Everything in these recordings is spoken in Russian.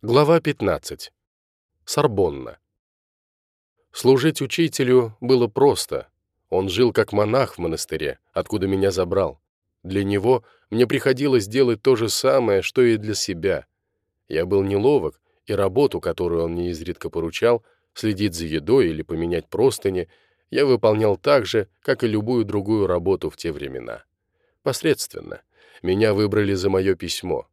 Глава 15. Сорбонна. Служить учителю было просто. Он жил как монах в монастыре, откуда меня забрал. Для него мне приходилось делать то же самое, что и для себя. Я был неловок, и работу, которую он мне изредка поручал, следить за едой или поменять простыни, я выполнял так же, как и любую другую работу в те времена. Посредственно. Меня выбрали за мое письмо.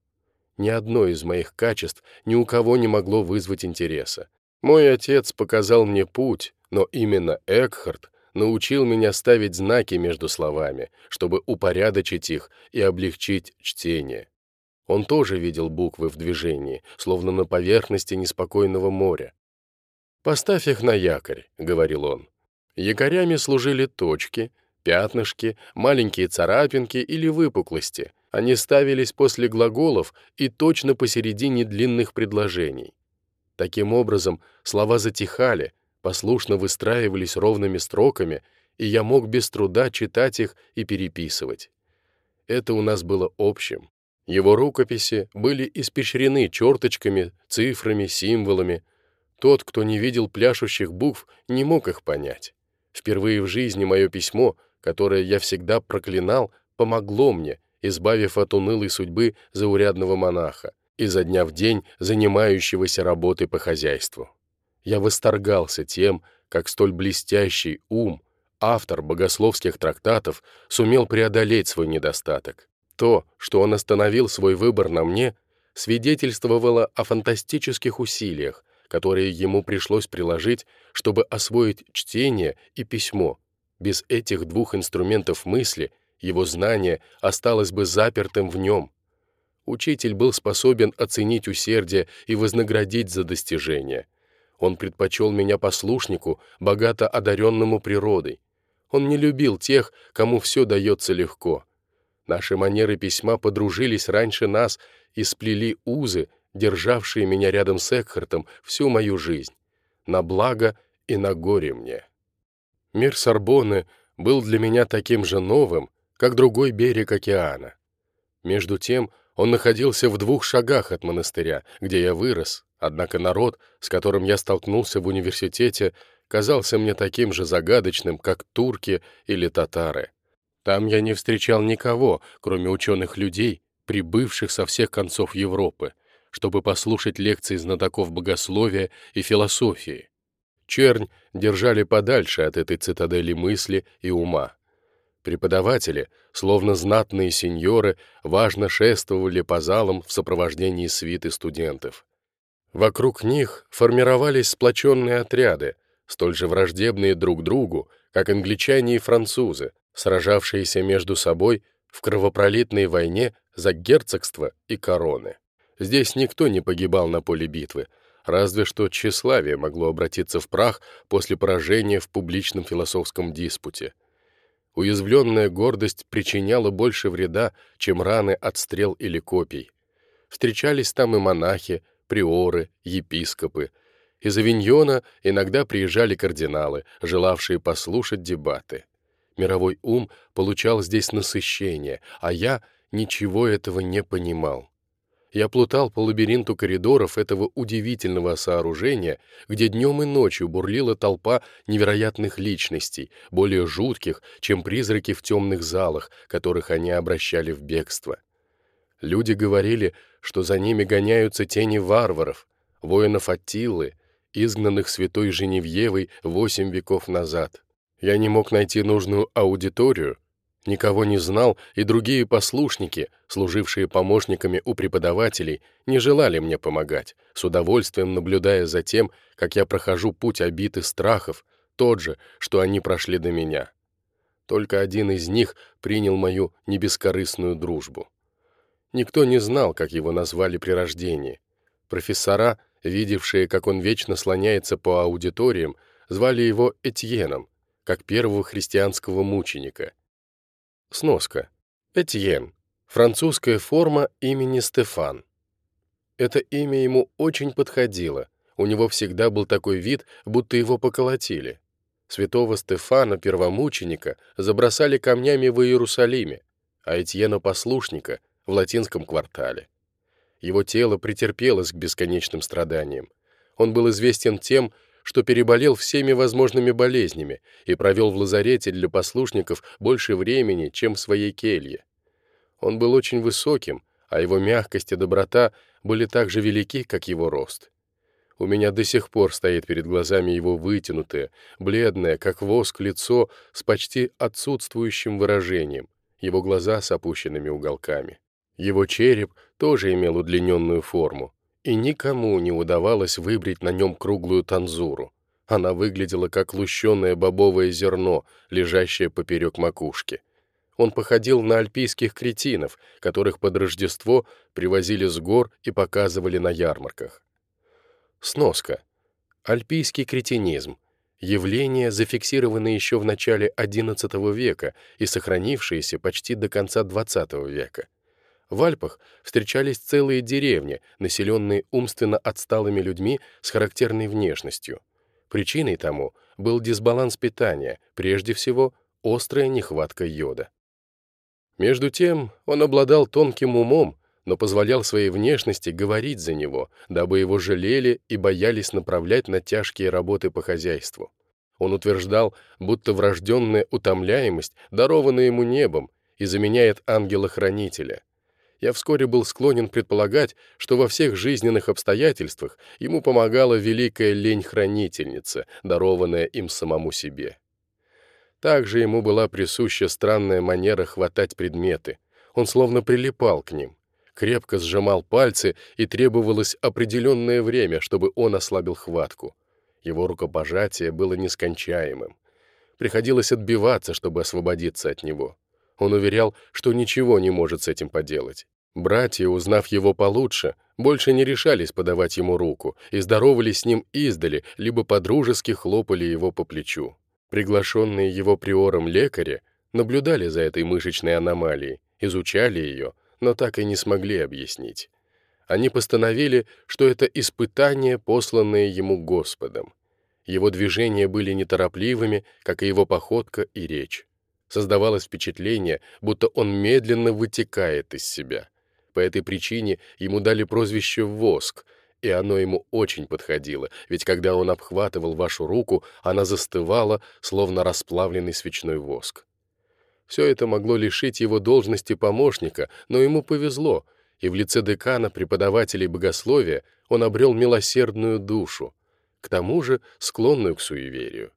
Ни одно из моих качеств ни у кого не могло вызвать интереса. Мой отец показал мне путь, но именно Экхард научил меня ставить знаки между словами, чтобы упорядочить их и облегчить чтение. Он тоже видел буквы в движении, словно на поверхности неспокойного моря. «Поставь их на якорь», — говорил он. Якорями служили точки, пятнышки, маленькие царапинки или выпуклости — они ставились после глаголов и точно посередине длинных предложений. Таким образом, слова затихали, послушно выстраивались ровными строками, и я мог без труда читать их и переписывать. Это у нас было общим. Его рукописи были испещрены черточками, цифрами, символами. Тот, кто не видел пляшущих букв, не мог их понять. Впервые в жизни мое письмо, которое я всегда проклинал, помогло мне, избавив от унылой судьбы заурядного монаха, изо дня в день занимающегося работой по хозяйству. Я восторгался тем, как столь блестящий ум, автор богословских трактатов, сумел преодолеть свой недостаток. То, что он остановил свой выбор на мне, свидетельствовало о фантастических усилиях, которые ему пришлось приложить, чтобы освоить чтение и письмо. Без этих двух инструментов мысли — его знание осталось бы запертым в нем. Учитель был способен оценить усердие и вознаградить за достижение. Он предпочел меня послушнику, богато одаренному природой. Он не любил тех, кому все дается легко. Наши манеры письма подружились раньше нас и сплели узы, державшие меня рядом с Экхартом всю мою жизнь, на благо и на горе мне. Мир Сорбоны был для меня таким же новым, как другой берег океана. Между тем, он находился в двух шагах от монастыря, где я вырос, однако народ, с которым я столкнулся в университете, казался мне таким же загадочным, как турки или татары. Там я не встречал никого, кроме ученых людей, прибывших со всех концов Европы, чтобы послушать лекции знатоков богословия и философии. Чернь держали подальше от этой цитадели мысли и ума. Преподаватели, словно знатные сеньоры, важно шествовали по залам в сопровождении свиты студентов. Вокруг них формировались сплоченные отряды, столь же враждебные друг другу, как англичане и французы, сражавшиеся между собой в кровопролитной войне за герцогство и короны. Здесь никто не погибал на поле битвы, разве что тщеславие могло обратиться в прах после поражения в публичном философском диспуте — Уязвленная гордость причиняла больше вреда, чем раны от стрел или копий. Встречались там и монахи, приоры, епископы. Из Авиньона иногда приезжали кардиналы, желавшие послушать дебаты. Мировой ум получал здесь насыщение, а я ничего этого не понимал. Я плутал по лабиринту коридоров этого удивительного сооружения, где днем и ночью бурлила толпа невероятных личностей, более жутких, чем призраки в темных залах, которых они обращали в бегство. Люди говорили, что за ними гоняются тени варваров, воинов Аттилы, изгнанных святой Женевьевой восемь веков назад. Я не мог найти нужную аудиторию, Никого не знал, и другие послушники, служившие помощниками у преподавателей, не желали мне помогать, с удовольствием наблюдая за тем, как я прохожу путь обитых страхов, тот же, что они прошли до меня. Только один из них принял мою небескорыстную дружбу. Никто не знал, как его назвали при рождении. Профессора, видевшие, как он вечно слоняется по аудиториям, звали его Этьеном, как первого христианского мученика — Сноска. Этьен. Французская форма имени Стефан. Это имя ему очень подходило. У него всегда был такой вид, будто его поколотили. Святого Стефана, первомученика, забросали камнями в Иерусалиме, а Этьена послушника — в латинском квартале. Его тело претерпелось к бесконечным страданиям. Он был известен тем, что переболел всеми возможными болезнями и провел в лазарете для послушников больше времени, чем в своей келье. Он был очень высоким, а его мягкость и доброта были так же велики, как его рост. У меня до сих пор стоит перед глазами его вытянутое, бледное, как воск, лицо с почти отсутствующим выражением, его глаза с опущенными уголками. Его череп тоже имел удлиненную форму, и никому не удавалось выбрить на нем круглую танзуру. Она выглядела как лущенное бобовое зерно, лежащее поперек макушки. Он походил на альпийских кретинов, которых под Рождество привозили с гор и показывали на ярмарках. Сноска. Альпийский кретинизм. Явление, зафиксированное еще в начале XI века и сохранившееся почти до конца XX века. В Альпах встречались целые деревни, населенные умственно отсталыми людьми с характерной внешностью. Причиной тому был дисбаланс питания, прежде всего острая нехватка йода. Между тем он обладал тонким умом, но позволял своей внешности говорить за него, дабы его жалели и боялись направлять на тяжкие работы по хозяйству. Он утверждал, будто врожденная утомляемость дарована ему небом и заменяет ангела-хранителя. Я вскоре был склонен предполагать, что во всех жизненных обстоятельствах ему помогала великая лень-хранительница, дарованная им самому себе. Также ему была присуща странная манера хватать предметы. Он словно прилипал к ним крепко сжимал пальцы, и требовалось определенное время, чтобы он ослабил хватку. Его рукопожатие было нескончаемым. Приходилось отбиваться, чтобы освободиться от него. Он уверял, что ничего не может с этим поделать. Братья, узнав его получше, больше не решались подавать ему руку и здоровались с ним издали, либо подружески хлопали его по плечу. Приглашенные его приором лекари наблюдали за этой мышечной аномалией, изучали ее, но так и не смогли объяснить. Они постановили, что это испытание, посланное ему Господом. Его движения были неторопливыми, как и его походка и речь. Создавалось впечатление, будто он медленно вытекает из себя. По этой причине ему дали прозвище «воск», и оно ему очень подходило, ведь когда он обхватывал вашу руку, она застывала, словно расплавленный свечной воск. Все это могло лишить его должности помощника, но ему повезло, и в лице декана преподавателей богословия он обрел милосердную душу, к тому же склонную к суеверию.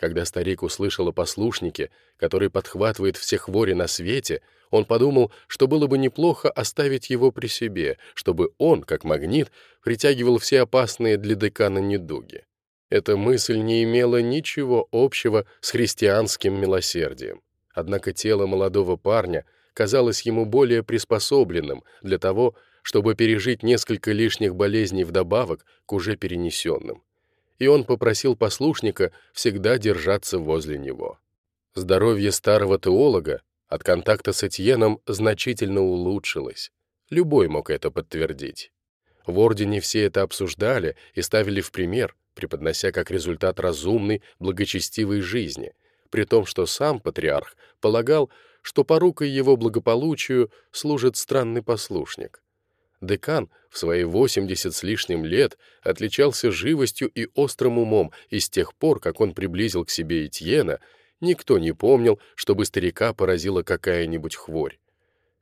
Когда старик услышал о послушнике, который подхватывает все хвори на свете, он подумал, что было бы неплохо оставить его при себе, чтобы он, как магнит, притягивал все опасные для декана недуги. Эта мысль не имела ничего общего с христианским милосердием. Однако тело молодого парня казалось ему более приспособленным для того, чтобы пережить несколько лишних болезней вдобавок к уже перенесенным. И он попросил послушника всегда держаться возле него. Здоровье старого теолога от контакта с Этьеном значительно улучшилось. Любой мог это подтвердить. В Ордене все это обсуждали и ставили в пример, преподнося как результат разумной, благочестивой жизни, при том, что сам патриарх полагал, что порукой его благополучию служит странный послушник. Декан в свои 80 с лишним лет отличался живостью и острым умом, и с тех пор, как он приблизил к себе Этьена, никто не помнил, чтобы старика поразила какая-нибудь хворь.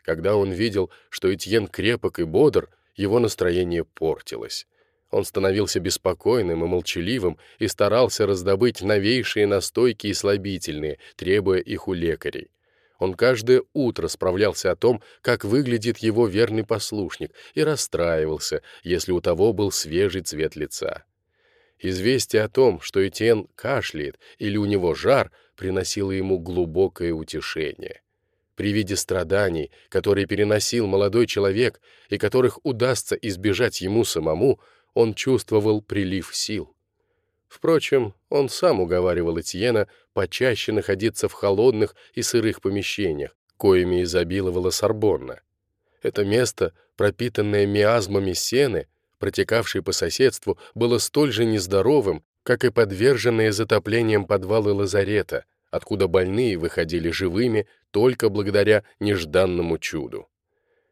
Когда он видел, что Этьен крепок и бодр, его настроение портилось. Он становился беспокойным и молчаливым и старался раздобыть новейшие настойки и слабительные, требуя их у лекарей. Он каждое утро справлялся о том, как выглядит его верный послушник, и расстраивался, если у того был свежий цвет лица. Известие о том, что Этьен кашляет или у него жар, приносило ему глубокое утешение. При виде страданий, которые переносил молодой человек и которых удастся избежать ему самому, он чувствовал прилив сил. Впрочем, он сам уговаривал Этьена почаще находиться в холодных и сырых помещениях, коими изобиловала Сорбонна. Это место, пропитанное миазмами сены, протекавшей по соседству, было столь же нездоровым, как и подверженные затоплением подвалы лазарета, откуда больные выходили живыми только благодаря нежданному чуду.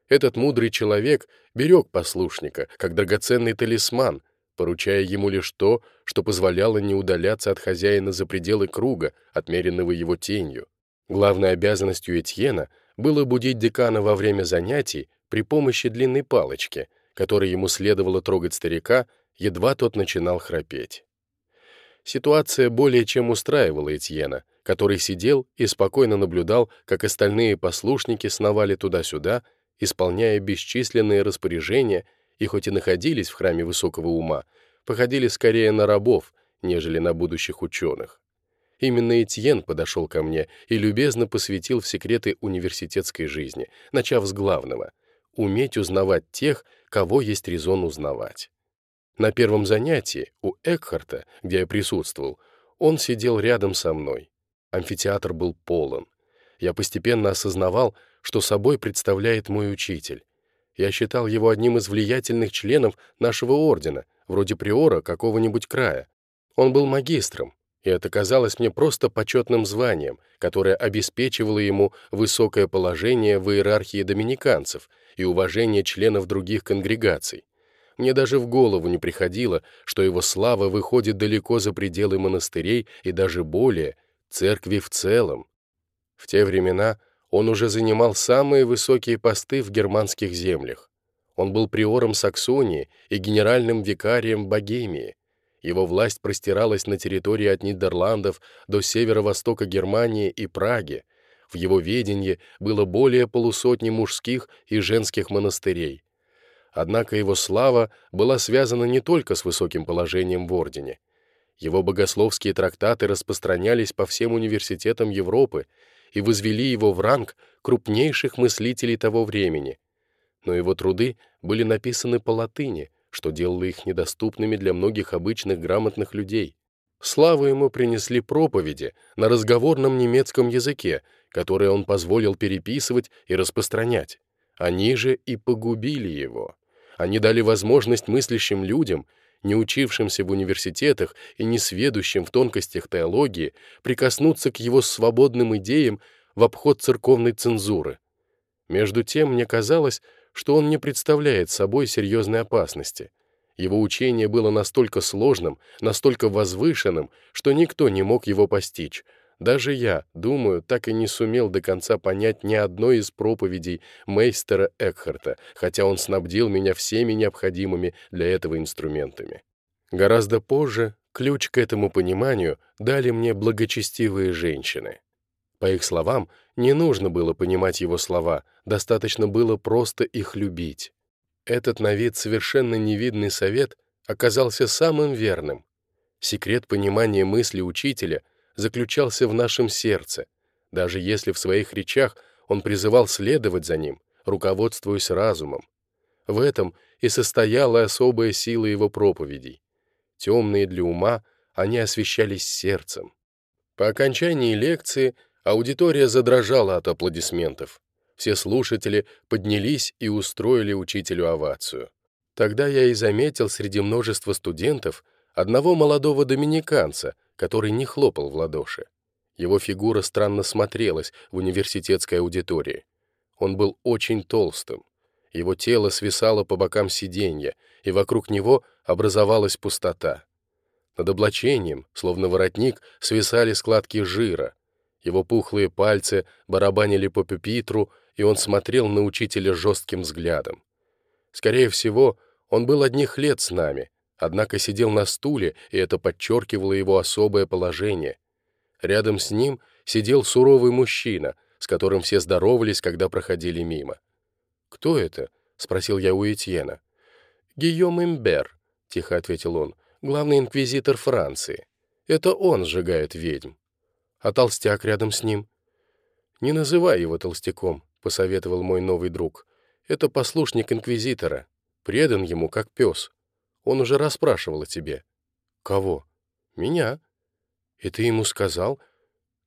Этот мудрый человек берег послушника, как драгоценный талисман, поручая ему лишь то, что позволяло не удаляться от хозяина за пределы круга, отмеренного его тенью. Главной обязанностью Этьена было будить декана во время занятий при помощи длинной палочки, которой ему следовало трогать старика, едва тот начинал храпеть. Ситуация более чем устраивала Этьена, который сидел и спокойно наблюдал, как остальные послушники сновали туда-сюда, исполняя бесчисленные распоряжения и хоть и находились в храме высокого ума, походили скорее на рабов, нежели на будущих ученых. Именно Этьен подошел ко мне и любезно посвятил в секреты университетской жизни, начав с главного — уметь узнавать тех, кого есть резон узнавать. На первом занятии у Экхарта, где я присутствовал, он сидел рядом со мной. Амфитеатр был полон. Я постепенно осознавал, что собой представляет мой учитель. Я считал его одним из влиятельных членов нашего ордена, вроде приора какого-нибудь края. Он был магистром, и это казалось мне просто почетным званием, которое обеспечивало ему высокое положение в иерархии доминиканцев и уважение членов других конгрегаций. Мне даже в голову не приходило, что его слава выходит далеко за пределы монастырей и даже более, церкви в целом. В те времена он уже занимал самые высокие посты в германских землях. Он был приором Саксонии и генеральным викарием Богемии. Его власть простиралась на территории от Нидерландов до северо-востока Германии и Праги. В его ведении было более полусотни мужских и женских монастырей. Однако его слава была связана не только с высоким положением в ордене. Его богословские трактаты распространялись по всем университетам Европы и возвели его в ранг крупнейших мыслителей того времени. Но его труды были написаны по латыни, что делало их недоступными для многих обычных грамотных людей. Славу ему принесли проповеди на разговорном немецком языке, которые он позволил переписывать и распространять. Они же и погубили его. Они дали возможность мыслящим людям, не учившимся в университетах и не сведущим в тонкостях теологии, прикоснуться к его свободным идеям в обход церковной цензуры. Между тем, мне казалось, что он не представляет собой серьезной опасности. Его учение было настолько сложным, настолько возвышенным, что никто не мог его постичь, даже я, думаю, так и не сумел до конца понять ни одной из проповедей мейстера Экхарта, хотя он снабдил меня всеми необходимыми для этого инструментами. Гораздо позже ключ к этому пониманию дали мне благочестивые женщины. По их словам, не нужно было понимать его слова, достаточно было просто их любить. Этот на вид совершенно невидный совет оказался самым верным. Секрет понимания мысли учителя — заключался в нашем сердце, даже если в своих речах он призывал следовать за ним, руководствуясь разумом. В этом и состояла особая сила его проповедей. Темные для ума, они освещались сердцем. По окончании лекции аудитория задрожала от аплодисментов. Все слушатели поднялись и устроили учителю овацию. Тогда я и заметил среди множества студентов одного молодого доминиканца, который не хлопал в ладоши. Его фигура странно смотрелась в университетской аудитории. Он был очень толстым. Его тело свисало по бокам сиденья, и вокруг него образовалась пустота. Над облачением, словно воротник, свисали складки жира. Его пухлые пальцы барабанили по пюпитру, и он смотрел на учителя жестким взглядом. Скорее всего, он был одних лет с нами, однако сидел на стуле, и это подчеркивало его особое положение. Рядом с ним сидел суровый мужчина, с которым все здоровались, когда проходили мимо. «Кто это?» — спросил я у Этьена. «Гийом Имбер», — тихо ответил он, — «главный инквизитор Франции. Это он сжигает ведьм. А толстяк рядом с ним?» «Не называй его толстяком», — посоветовал мой новый друг. «Это послушник инквизитора, предан ему как пес». Он уже расспрашивал о тебе». «Кого?» «Меня». «И ты ему сказал?»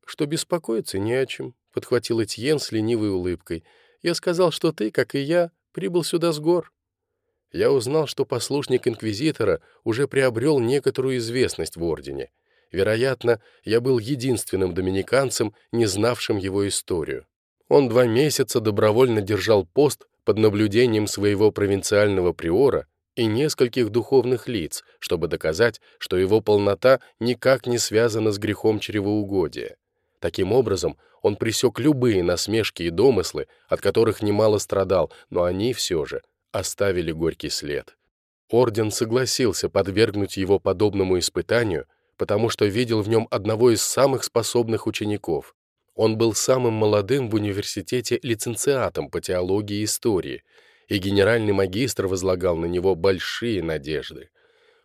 «Что беспокоиться не о чем», — подхватил Этьен с ленивой улыбкой. «Я сказал, что ты, как и я, прибыл сюда с гор». Я узнал, что послушник инквизитора уже приобрел некоторую известность в Ордене. Вероятно, я был единственным доминиканцем, не знавшим его историю. Он два месяца добровольно держал пост под наблюдением своего провинциального приора и нескольких духовных лиц, чтобы доказать, что его полнота никак не связана с грехом чревоугодия. Таким образом, он пресек любые насмешки и домыслы, от которых немало страдал, но они все же оставили горький след. Орден согласился подвергнуть его подобному испытанию, потому что видел в нем одного из самых способных учеников. Он был самым молодым в университете лиценциатом по теологии и истории, и генеральный магистр возлагал на него большие надежды.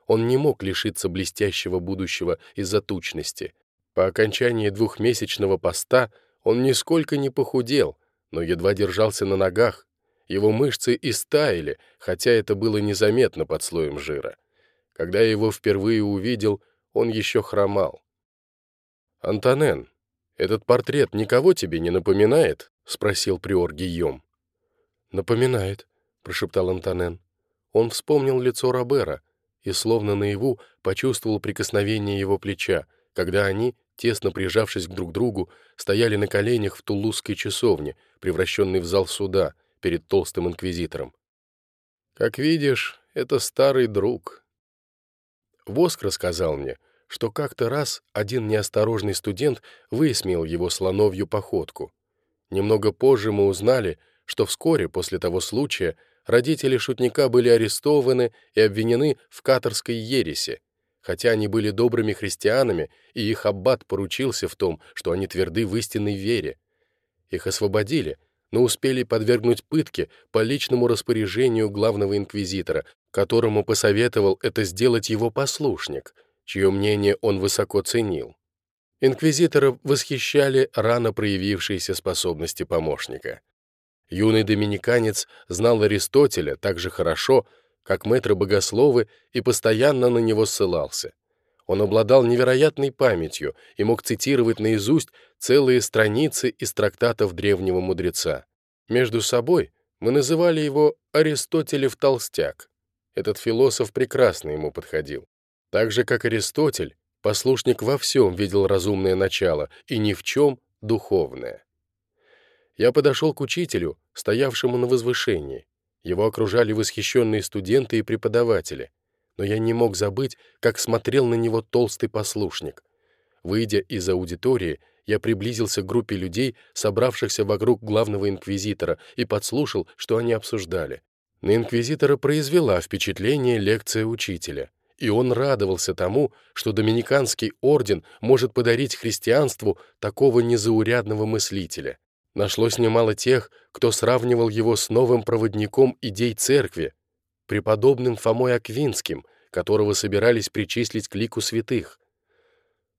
Он не мог лишиться блестящего будущего из-за тучности. По окончании двухмесячного поста он нисколько не похудел, но едва держался на ногах. Его мышцы истаяли, хотя это было незаметно под слоем жира. Когда я его впервые увидел, он еще хромал. «Антонен, этот портрет никого тебе не напоминает?» — спросил приор Гийом. «Напоминает», — прошептал Антонен. Он вспомнил лицо Робера и, словно наяву, почувствовал прикосновение его плеча, когда они, тесно прижавшись друг к другу, стояли на коленях в тулузской часовне, превращенной в зал суда, перед толстым инквизитором. «Как видишь, это старый друг». Воск рассказал мне, что как-то раз один неосторожный студент высмеял его слоновью походку. Немного позже мы узнали, что вскоре после того случая родители шутника были арестованы и обвинены в каторской ересе, хотя они были добрыми христианами, и их аббат поручился в том, что они тверды в истинной вере. Их освободили, но успели подвергнуть пытке по личному распоряжению главного инквизитора, которому посоветовал это сделать его послушник, чье мнение он высоко ценил. Инквизитора восхищали рано проявившиеся способности помощника. Юный доминиканец знал Аристотеля так же хорошо, как мэтры-богословы, и постоянно на него ссылался. Он обладал невероятной памятью и мог цитировать наизусть целые страницы из трактатов древнего мудреца. Между собой мы называли его Аристотелев толстяк. Этот философ прекрасно ему подходил. Так же, как Аристотель, послушник во всем видел разумное начало и ни в чем духовное. Я подошел к учителю, стоявшему на возвышении, его окружали восхищенные студенты и преподаватели, но я не мог забыть, как смотрел на него толстый послушник. Выйдя из аудитории, я приблизился к группе людей, собравшихся вокруг главного инквизитора, и подслушал, что они обсуждали. На инквизитора произвела впечатление лекция учителя, и он радовался тому, что доминиканский орден может подарить христианству такого незаурядного мыслителя. Нашлось немало тех, кто сравнивал его с новым проводником идей церкви, преподобным Фомой Аквинским, которого собирались причислить к лику святых.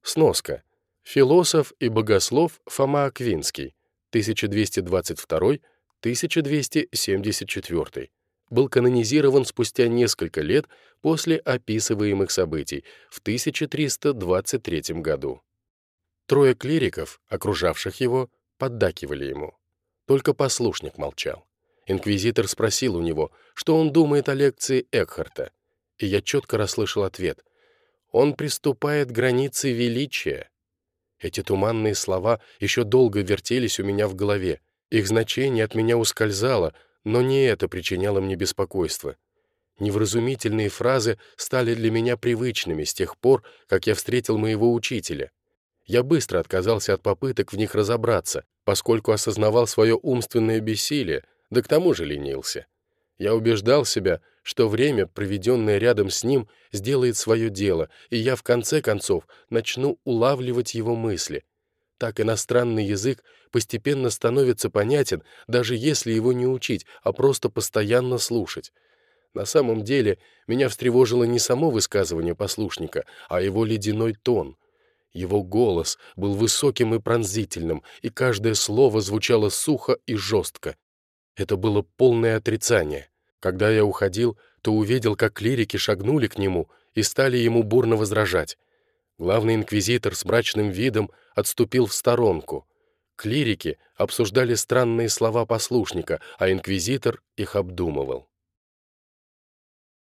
Сноска. Философ и богослов Фома Аквинский, 1222-1274, был канонизирован спустя несколько лет после описываемых событий в 1323 году. Трое клириков, окружавших его, поддакивали ему. Только послушник молчал. Инквизитор спросил у него, что он думает о лекции Экхарта, и я четко расслышал ответ. «Он приступает к границе величия». Эти туманные слова еще долго вертелись у меня в голове. Их значение от меня ускользало, но не это причиняло мне беспокойство. Невразумительные фразы стали для меня привычными с тех пор, как я встретил моего учителя. Я быстро отказался от попыток в них разобраться, поскольку осознавал свое умственное бессилие, да к тому же ленился. Я убеждал себя, что время, проведенное рядом с ним, сделает свое дело, и я в конце концов начну улавливать его мысли. Так иностранный язык постепенно становится понятен, даже если его не учить, а просто постоянно слушать. На самом деле, меня встревожило не само высказывание послушника, а его ледяной тон — его голос был высоким и пронзительным, и каждое слово звучало сухо и жестко. Это было полное отрицание. Когда я уходил, то увидел, как клирики шагнули к нему и стали ему бурно возражать. Главный инквизитор с мрачным видом отступил в сторонку. Клирики обсуждали странные слова послушника, а инквизитор их обдумывал.